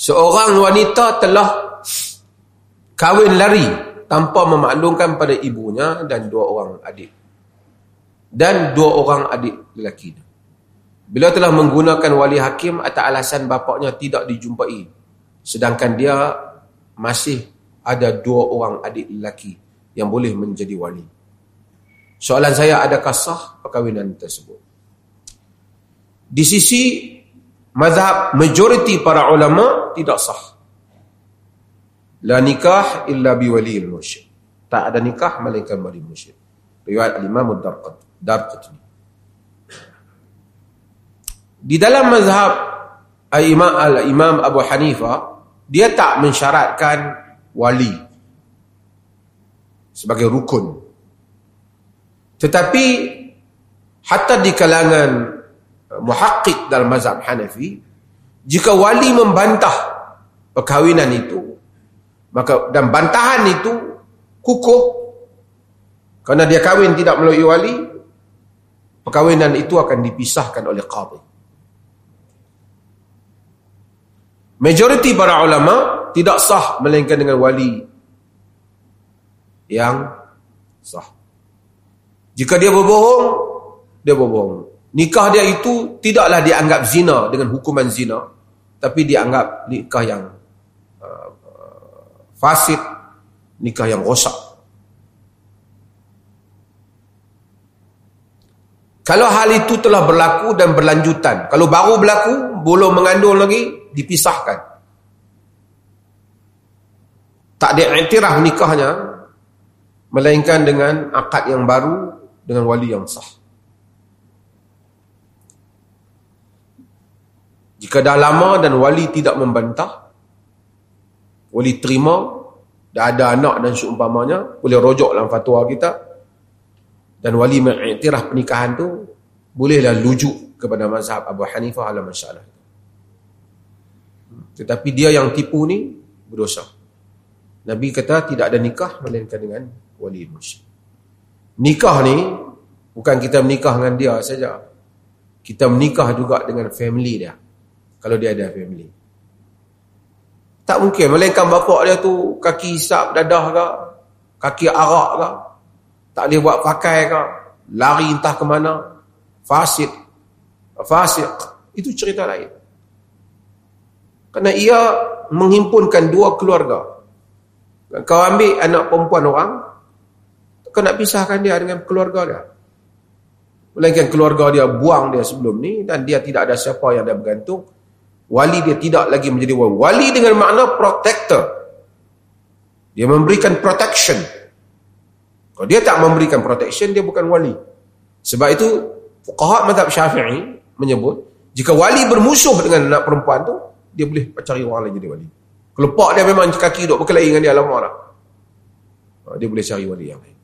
seorang wanita telah kahwin lari tanpa memaklumkan pada ibunya dan dua orang adik. Dan dua orang adik lelaki bila telah menggunakan wali hakim atas alasan bapaknya tidak dijumpai sedangkan dia masih ada dua orang adik lelaki yang boleh menjadi wali. Soalan saya adakah sah perkahwinan tersebut? Di sisi mazhab majoriti para ulama tidak sah. La nikah illa bi wali al-mursyid tak ada nikah melainkan wali mursyid. Riwayat al-imam ad-darqutni di dalam mazhab al-imam al-imam Abu Hanifah dia tak mensyaratkan wali sebagai rukun. Tetapi hatta di kalangan muhakkik dalam mazhab Hanafi jika wali membantah perkahwinan itu maka dan bantahan itu kukuh. Kerana dia kahwin tidak melalui wali perkahwinan itu akan dipisahkan oleh qadhi. Majoriti para ulama tidak sah melainkan dengan wali yang sah. Jika dia berbohong dia berbohong nikah dia itu tidaklah dianggap zina dengan hukuman zina tapi dianggap nikah yang fasid, nikah yang rosak. Kalau hal itu telah berlaku dan berlanjutan, kalau baru berlaku, belum mengandung lagi, dipisahkan. Tak diiktiraf nikahnya, melainkan dengan akad yang baru, dengan wali yang sah. Jika dah lama dan wali tidak membantah, Wali terima dah ada anak dan seumpamanya boleh rojok dalam fatwa kita dan wali mengiktiraf pernikahan tu bolehlah lujuk kepada mazhab Abu Hanifah ala masalah tetapi dia yang tipu ni berdosa. Nabi kata tidak ada nikah melainkan dengan wali musyrik nikah ni bukan kita menikah dengan dia saja. Kita menikah juga dengan family dia kalau dia ada family tak mungkin. Melainkan bapak dia tu kaki hisap dadah ke. Kaki arak ke. Tak boleh buat pakai ke. Lari entah ke mana. Fasid. Fasid. Itu cerita lain. Kerana ia menghimpunkan dua keluarga. Kau ambil anak perempuan orang. Kau nak pisahkan dia dengan keluarga dia. Melainkan keluarga dia buang dia sebelum ni. Dan dia tidak ada siapa yang dia bergantung wali dia tidak lagi menjadi wali. Wali dengan makna protector. Dia memberikan protection. Kalau dia tak memberikan protection, dia bukan wali. Sebab itu, fuqaha mazhab syafi'i menyebut, jika wali bermusuh dengan anak perempuan tu, dia boleh cari orang lain jadi wali. Kalau pak dia memang kaki duduk berkelahi dengan dia lama lah. Dia boleh cari wali yang lain.